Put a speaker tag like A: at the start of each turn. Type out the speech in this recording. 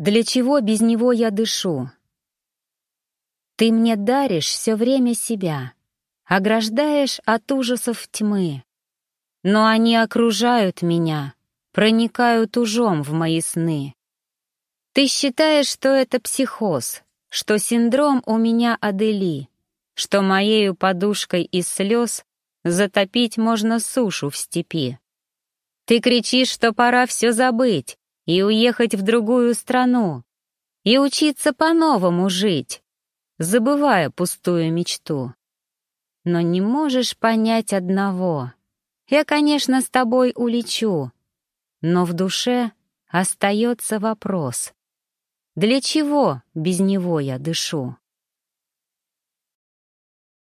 A: Для чего без него я дышу? Ты мне даришь все время себя, ограждаешь от ужасов тьмы. Но они окружают меня, проникают ужом в мои сны. Ты считаешь, что это психоз, что синдром у меня Адели, что моею подушкой из слез затопить можно сушу в степи. Ты кричишь, что пора все забыть, и уехать в другую страну, и учиться по-новому жить, забывая пустую мечту. Но не можешь понять одного. Я, конечно, с тобой улечу, но в душе остается вопрос. Для чего без него я дышу?